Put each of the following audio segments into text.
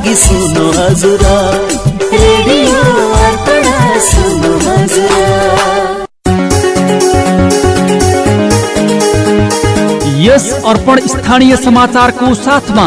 लागि सुन्नु हजुर। अर्पण हजुर। यस अर्पण स्थानीय समाचारको साथमा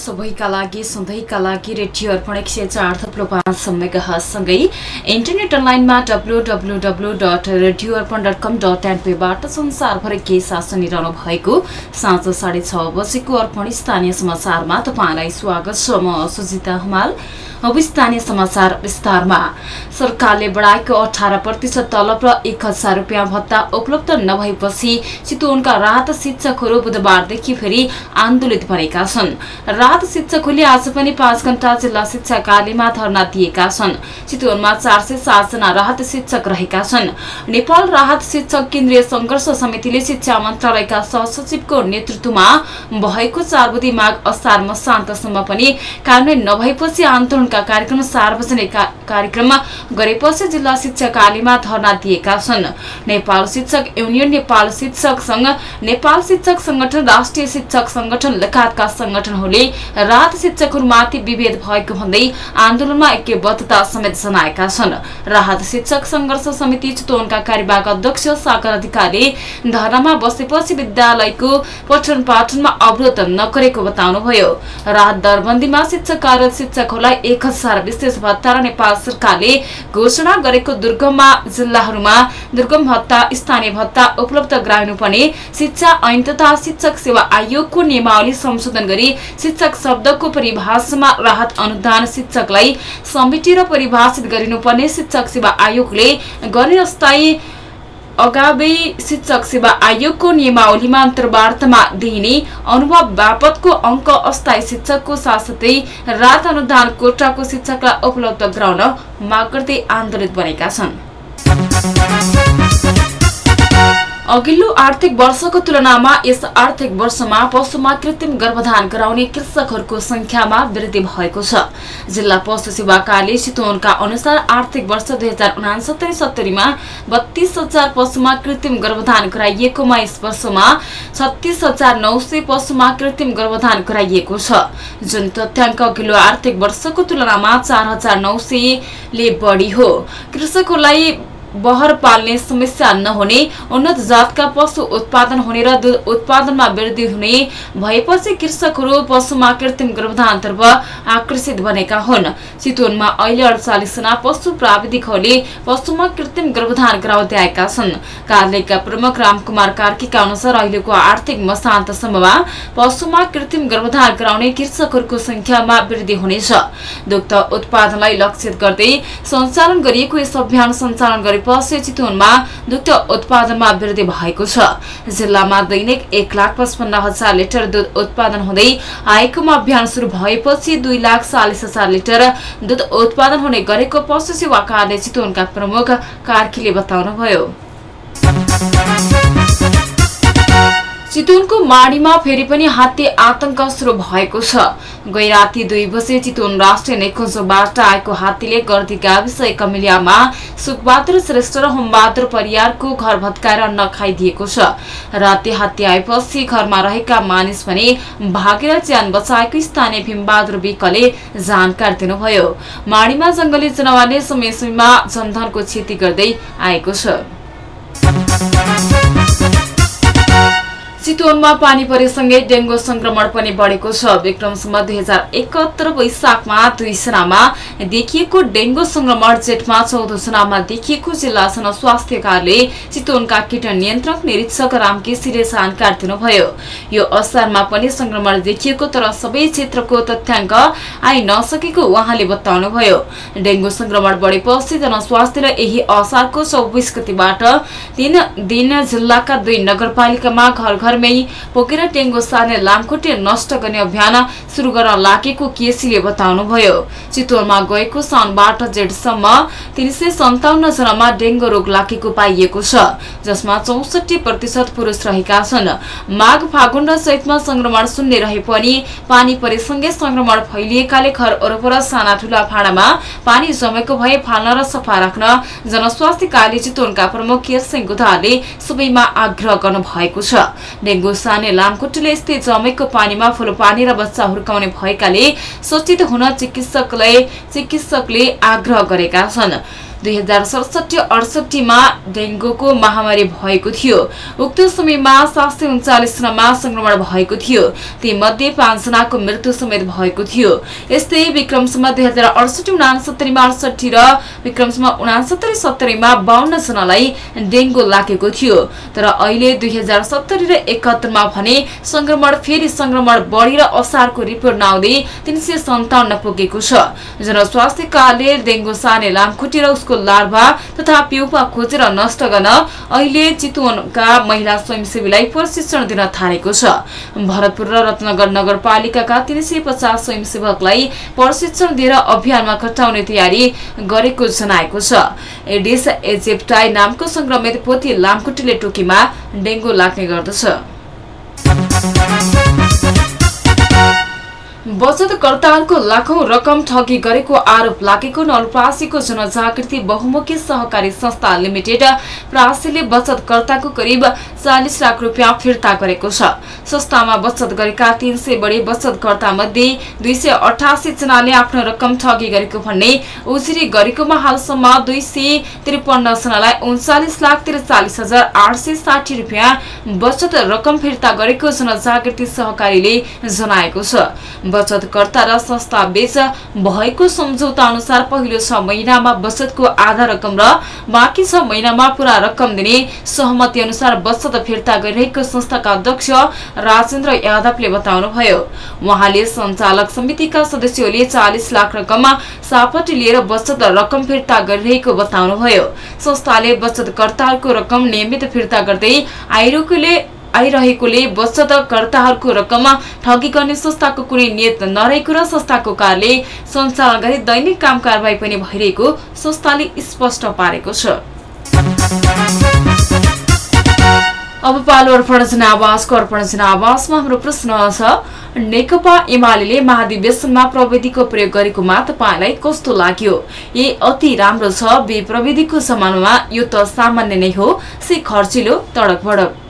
सबैका लागि सधैँका लागि रेडियो अर्पण एक सय चार थप्लो पाँच मेगासँगै इन्टरनेट अनलाइनमा W W W dot radio Arpan dot com dot एनपीबाट संसारभरि के साथ सुनिरहनु भएको साँझ साढे छ बजेको अर्पण स्थानीय समाचारमा तपाईँलाई स्वागत छ। म सुजिता हुमाल। सरकारले बढाएको अठार प्रतिशत तलब र एक हजार रुपियाँ भत्ता उपलब्ध नभएपछि चितवनका राहत शिक्षकहरू बुधबारदेखि फेरि आन्दोलित बनेका छन्। राहत शिक्षकहरूले आज पनि पाँच घण्टा जिल्ला शिक्षा कार्यालयमा धरना दिएका छन्। चितवनमा चार सय सातजना राहत शिक्षक रहेका छन्। नेपाल राहत शिक्षक केन्द्रीय संघर्ष समितिले शिक्षा मन्त्रालयका सहसचिवको नेतृत्वमा भएको चार बुधे माघ असार मसान्तसम्म पनि कार्यान्वयन नभएपछि आन्दोलन का कार्यक्रम सार्वजनिक कार्यक्रममा गरेपछि जिल्ला शिक्षा कार्यालयमा धरना दिएका छन्। नेपाल शिक्षक युनियन नेपाल शिक्षक संघ नेपाल शिक्षक संगठन राष्ट्रिय शिक्षक संगठन लगायतका संगठनहरूले राहत शिक्षकहरूमाथि विभेद भएको भन्दै आन्दोलनमा ऐक्यबद्धता समेत जनाएका छन्। राहत शिक्षक संघर्ष समिति चितवनका कार्यवाहक अध्यक्ष सागर अधिकारीले धरनामा बसेपछि विद्यालयको पठन पाठनमा अवरोध नगरेको बताउनुभयो। राहत दरबन्दीमा शिक्षक कार्य शिक्षकहरूलाई एक हजार विशेष भत्ता र नेपाल सरकारले घोषणा गरेको दुर्गममा जिल्लाहरूमा दुर्गम भत्ता स्थानीय भत्ता उपलब्ध गराउनुपर्ने शिक्षा ऐन तथा शिक्षक सेवा आयोगको नियमावली संशोधन गरी शिक्षक शब्दको परिभाषामा राहत अनुदान शिक्षकलाई समेटेर परिभाषित गरिनुपर्ने शिक्षक सेवा आयोगले गर्ने अस्थायी अगावै शिक्षक सेवा आयोगको नियमावलीमा अन्तर्वार्तामा दिइने अनुभव बापतको अङ्क अस्थायी शिक्षकको साथसाथै रात अनुदान कोटाको शिक्षकलाई उपलब्ध गराउन माग गर्दै आन्दोलित बनेका छन्। अघिल्लो आर्थिक वर्षको तुलनामा यस आर्थिक वर्षमा पशुमा कृत्रिम गर्भधान गराउने कृषकहरूको संख्यामा वृद्धि भएको छ। जिल्ला पशु सेवा कार्य चितवनका अनुसार आर्थिक वर्ष दुई हजार उनासत्तरी सत्तरीमा बत्तीस हजार पशुमा कृत्रिम गर्भधान गराइएकोमा यस वर्षमा छत्तीस हजार नौ सय पशुमा कृत्रिम गर्भधान गराइएको छ। जुन तथ्याङ्क अघिल्लो आर्थिक वर्षको तुलनामा चार हजार नौ सयले बढी हो। कृषकहरूलाई बहर पाल्ने समस्या नहुने उन्नत जातका पशु उत्पादन हुने र दूध उत्पादनमा वृद्धि हुने भएपछि कृषकहरू पशुमा कृत्रिम गर्भधानतर्फ आकर्षित बनेका हुन्। चितवनमा अहिले अडचालिस जना पशु प्राविधिकहरूले पशुमा कृत्रिम गर्भधान गराउँदै छन्। कार्यालयका प्रमुख रामकुमार कार्कीका अनुसार अहिलेको आर्थिक मसान्तसम्ममा पशुमा कृत्रिम गर्भधान गराउने कृषकहरूको संख्यामा वृद्धि हुनेछ। दुग्ध उत्पादनलाई लक्षित गर्दै सञ्चालन गरिएको यस अभियान सञ्चालन गरेपछि चितवनमा दुग्ध उत्पादनमा वृद्धि भएको छ। जिल्लामा दैनिक एक लाख पचपन्न हजार लिटर दुध उत्पादन हुँदै आएकोमा अभियान शुरू भएपछि दुई लाख चालिस हजार लिटर दुध उत्पादन हुने गरेको पशु सेवा कार्य चितवनका प्रमुख कार्कीले बताउनुभयो। चितवनको माडीमा फेरि पनि हात्ती आतंक शुरू भएको छ। गै राति दुई बजे चितवन राष्ट्रिय निकुञ्जबाट आएको हात्तीले गर्दी गाविस कमिलियामा सुखबहादुर श्रेष्ठ र होमबहादुर परियारको घर भत्काएर अन्न खाइदिएको छ। राति हात्ती आएपछि घरमा रहेका मानिस भने भागेर ज्यान बचाएको स्थानीय भीमबहादुर विकले जानकारी दिनुभयो। माडीमा जंगली जनावरले समय समयमा जनधनको क्षति गर्दै आएको छ। चितवनमा पानी परेसँगै डेङ्गु संक्रमण पनि बढेको छ। विक्रमसम्म दुई हजार एकहत्तर वैशाखमा दुई जनामा देखिएको डेङ्गु संक्रमण जेठमा चौध जनामा देखिएको जिल्ला जनस्वास्थ्य कार्यालय चितवनका कीट नियन्त्रक निरीक्षक रामकेसीले जानकारी दिनुभयो। यो असारमा पनि संक्रमण देखिएको तर सबै क्षेत्रको तथ्याङ्क आइ नसकेको उहाँले बताउनुभयो। डेङ्गु संक्रमण बढेपछि जनस्वास्थ्यले यही असारको चौबिस गतिबाट तीन दिन जिल्लाका दुई नगरपालिकामा घर घरमै पोकेर डेङ्गु सार्ने लामखुट्टे नष्ट गर्ने अभियान शुरू गर्न लागेको केसीले बताउनुभयो। चितवनमा गएको साउनबाट जेठसम्म तीन सय सन्ताउन्न जनामा डेङ्गु रोग लागेको पाइएको छ जसमा चौसठी प्रतिशत पुरुष रहेका छन्। माघ फागुन र चैतमा संक्रमण शून्य रहे पनि पानी परेसँगै संक्रमण फैलिएकाले घर वरपर साना ठूला भाँडामा पानी जमेको भए फाल्न र सफा राख्न जनस्वास्थ्य कार्य चितवनका प्रमुख केर सिंह गुधाले सबैमा आग्रह गर्नु भएको छ। डेङ्गु सार्ने लामखुट्टेले यस्तै जमेको पानीमा फुलो पानी र बच्चा हुर्काउने भएकाले सचेत हुन चिकित्सकले चिकित्सकले आग्रह गरेका छन्। दुई हजार सडसठी अडसठीमा डेङ्गुको महामारी भएको थियो। उक्त समयमा सात सय उन्चालिस जनामा संक्रमण भएको थियो। ती मध्ये पाँचजनाको मृत्यु समेत भएको थियो। यस्तै विक्रमसम्म दुई हजार अडसठी उनासत्तरीमा अडसठी र विक्रमसम्म उनासत्तरी सत्तरीमा बाहन्न जनालाई डेङ्गु लागेको थियो। तर अहिले दुई हजार सत्तरी र एकहत्तरमा भने संक्रमण फेरि संक्रमण बढी र असारको रिपोर्ट नआउँदै तीन सय सन्ताउन्न पुगेको छ। जनस्वास्थ्य कार्यालय डेङ्गु सार्ने लामखुट्टे र लार्भा तथा प्युपा खोजेर नष्ट गर्न अहिले चितवनका महिला स्वयंसेवीलाई प्रशिक्षण दिन थालेको छ। भरतपुर र रत्नगर नगरपालिकाका तीन सय पचास स्वयंसेवकलाई प्रशिक्षण दिएर अभियानमा खटाउने तयारी गरेको जनाएको छ। एडिस एजेप्टाई नामको संक्रमित पोथी लामखुट्टेले टोकीमा डेङ्गु लाग्ने गर्दछ। बचतकर्ताहरूको लाखौं रकम ठगी गरेको आरोप लागेको नलप्रासीको जनजागृति बहुमुखी सहकारी संस्था लिमिटेड प्रासीले बचतकर्ताको करिब चालिस लाख रुपियाँ फिर्ता गरेको छ। संस्थामा बचत गरेका तीन सय बढी बचतकर्ता मध्ये दुई सय अठासी जनाले आफ्नो रकम ठगी गरेको भन्ने उजुरी गरेकोमा हालसम्म दुई सय त्रिपन्न जनालाई उन्चालिस लाख त्रिचालिस हजार आठ सय साठी रुपियाँ बचत रकम फिर्ता गरेको जनजागृति सहकारीले जनाएको छ। बचतकर्ता र संस्था बीच भएको सम्झौता अनुसार पहिलो छ महिनामा बचतको आधा रकम र बाँकी छ महिनामा पूरा रकम दिने सहमति अनुसार बचत फिर्ता गरिरहेको संस्थाका अध्यक्ष राजेन्द्र यादवले बताउनुभयो। उहाँले सञ्चालक समितिका सदस्यहरूले चालिस लाख रकममा सापटी लिएर बचत रकम फिर्ता गरिरहेको बताउनुभयो। संस्थाले बचतकर्ताहरूको रकम नियमित फिर्ता गर्दै आइरहेकोले आइरहेकोले बचतकर्ताहरूको रकममा ठगी गर्ने संस्थाको कुनै नियत नरहेको र संस्थाको कार्यालय सञ्चालन गरी दैनिक काम कारवाही पनि भइरहेको संस्थाले स्पष्ट पारेको छ। अब पालो अर्पण जनावासको अर्पण जनावासमा हाम्रो प्रश्न छ नेकपा एमाले महाधिवेशनमा प्रविधिको प्रयोग गरेकोमा तपाईँलाई कस्तो लाग्यो? ए अति राम्रो छ बे प्रविधिको जमानामा यो त सामान्य नै हो सी खर्चिलो तडक भडक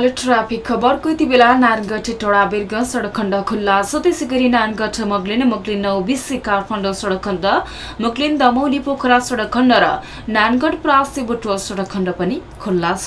पालो ट्राफिक खबरको यति बेला नारायणगढ टोडा बिर्ग सडक खण्ड खुल्ला। छ त्यसै गरी नारायणगढ मोगलिन मोगलिन नौ बिसी काठमाडौँ सडक खण्ड। मोगलिन दमौली पोखरा सडक खण्ड र नारायणगढ प्रासी बुटवल सडक खण्ड पनि खुल्ला छ।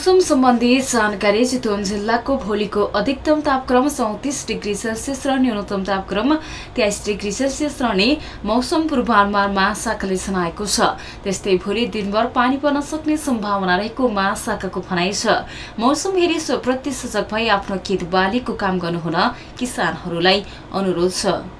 मौसम सम्बन्धी जानकारी चितवन जिल्लाको भोलिको अधिकतम तापक्रम चौतिस डिग्री सेल्सियस र न्यूनतम तापक्रम तेइस डिग्री सेल्सियस रहने मौसम पूर्वानुमान महाशाखाले जनाएको छ। त्यस्तै भोलि दिनभर पानी पर्न सक्ने सम्भावना रहेको महाशाखाको भनाइ छ। मौसम हेरी स्वप्रति सजग भई आफ्नो खेत बालीको काम गर्नुहुन किसानहरूलाई अनुरोध छ।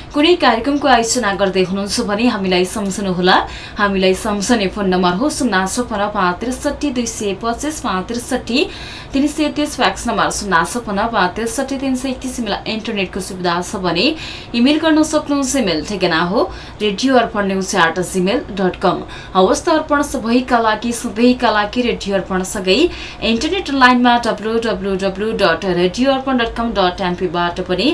कुनै कार्यक्रमको आयोजना गर्दै हुनुहुन्छ भने हामीलाई सम्झनुहोला। हामीलाई सम्झने फोन नम्बर हो शून्य छपन्न पाँच त्रिसठी दुई सय पच्चिस पाँच त्रिसठी तिन सय तिस फ्याक्स नम्बर शून्य छपन्न पाँच त्रिसठी तिन सय एकतिस इमेल इन्टरनेटको सुविधा छ भने इमेल गर्न सक्नुहुन्छ इमेल ठेगाना हो radio Arpan news at Gmail dot com हवस् त अर्पण सबैका लागि सधैँका लागि रेडियो अर्पणसँगै इन्टरनेट लाइनमा W W W dot radio Arpan dot com dot एनपीबाट पनि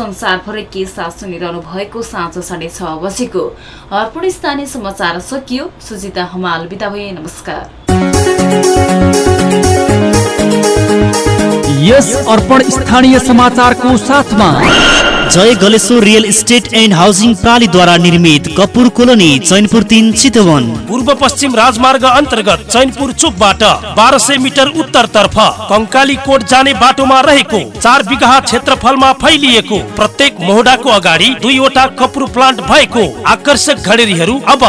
संसारभरै के साथ सुनिरहनु भएको साँझ साढे छ बजेको। अर्पण स्थानीय समाचार सकियो। सुजिता हमाल बिदा भए। नमस्कार। यस अर्पण स्थानीय समाचारको साथमा Jay Galeshwar real estate and housing प्रणालीद्वारा निर्मित कपुर कोलोनी चैनपुर तिन चितवन। पूर्व पश्चिम राजमार्ग अन्तर्गत चैनपुर चोकबाट बाह्र सय मिटर उत्तरतर्फ कङ्काली कोट जाने बाटोमा रहेको चार बिघा क्षेत्रफलमा फैलिएको प्रत्येक मोहडाको अगाडि दुईवटा कपुर प्लान्ट भएको आकर्षक घडेरीहरू अब